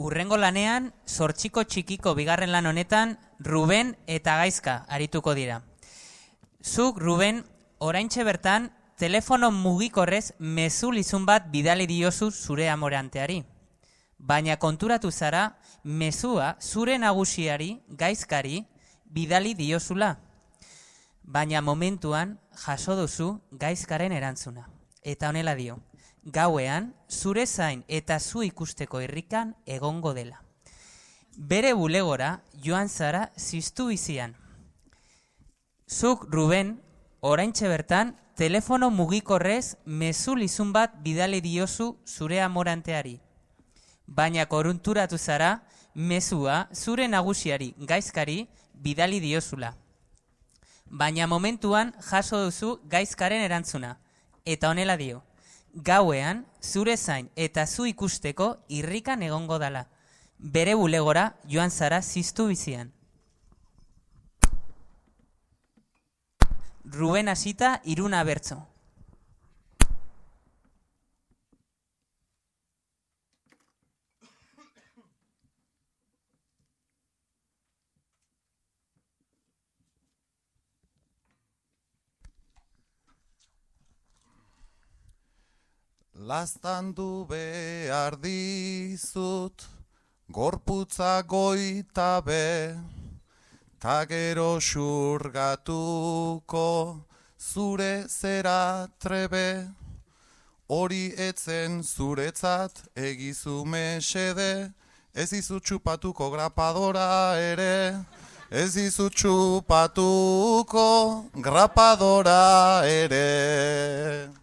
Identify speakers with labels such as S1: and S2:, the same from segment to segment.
S1: Urrengo lanean, sortxiko txikiko bigarren lan honetan, Ruben eta Gaizka arituko dira. Zuk, Ruben, oraintxe bertan, telefono mugikorrez mezulizun bat bidali diozu zure amoranteari. Baina konturatu zara, mezua zure nagusiari, gaizkari, bidali diozula. Baina momentuan jaso duzu gaizkaren erantzuna. Eta honela dio, gauean zure zain eta zu ikusteko irrikan egongo dela. Bere bulegora joan zara ziztu bizian. Zuk, Ruben, oraintxe bertan, telefono mugikorrez mezulizun bat bidali diozu zure amoranteari. Baina korunturatu zara, mezua zure nagusiari gaizkari bidali diozula. Baina momentuan jaso duzu gaizkaren erantzuna. Eta honela dio, gauean zure zain eta zu ikusteko irrikan egongo dala. Bere bulegora joan zara ziztu bizian. Ruben hasita iruna bertzo.
S2: Laztandu behar dizut, gorputza goita be, ta gero xurgatuko zure zera trebe, hori etzen zuretzat egizu mesede, ez izu txupatuko grapadora ere, ez izu txupatuko grapadora ere.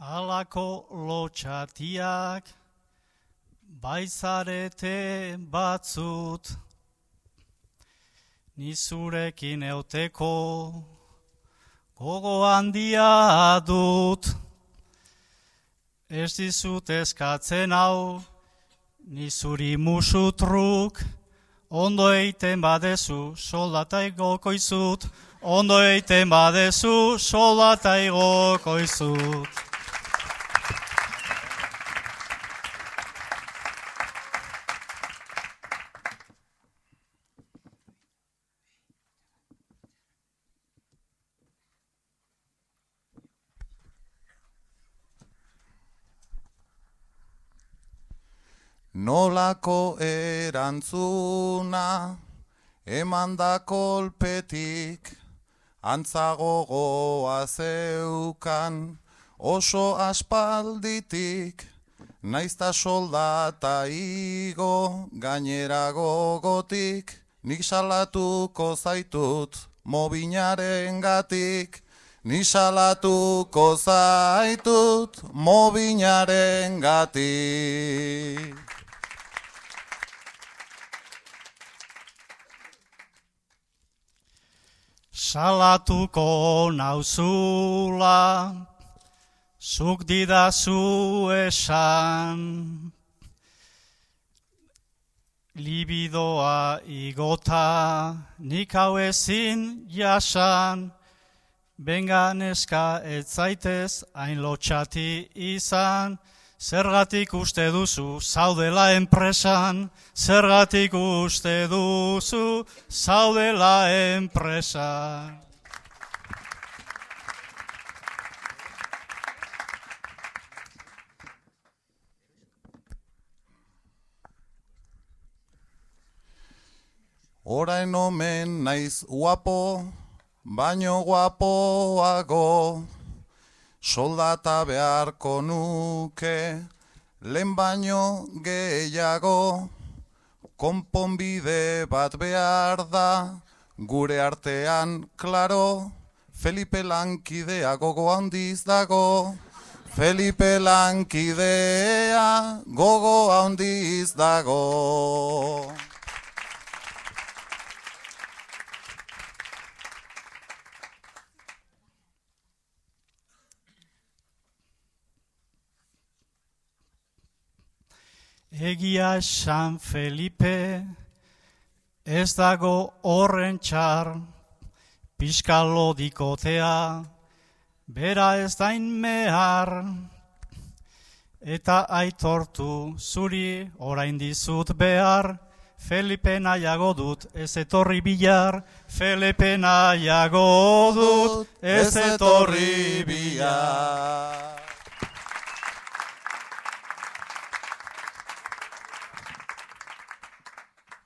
S3: Alako lotxatiak baizarete batzut. Nizurekin euteko gogo handia dut. Ez dizut eskatzen hau nizuri musutruk. Ondo eiten badezu soldata igokoizut Ondo eiten badezu soldata igokoizut
S2: Nolako erantzuna eman da kolpetik, antzagogoa zeukan oso aspalditik, naizta soldata igo gainera gogotik, nik salatuko zaitut mobinaren gatik, Ni salatuko zaitut mobinaren gatik.
S3: Salatuko nauzula, zuk didazu esan. Libidoa igota, nik hau ezin jasan. Benga neska ez zaitez, hain lotxati izan. Zergatik uste duzu zaudela enpresan, zergatik uste duzu zaudela enpresan.
S2: Orain omen naiz guapo, baino guapoago, soldata beharko nuke, lehen baino gehiago, konponbide bat behar da, gure artean, klaro, Felipe Lankidea gogo handiz dago, Felipe Lankidea gogo handiz dago.
S3: Egia esan Felipe, ez dago horren txar, piskalo dikotea, bera ez dain mehar, eta aitortu zuri orain dizut behar, Felipe nahiago dut, ez etorri bilar, Felipe nahiago dut, ez etorri bilar.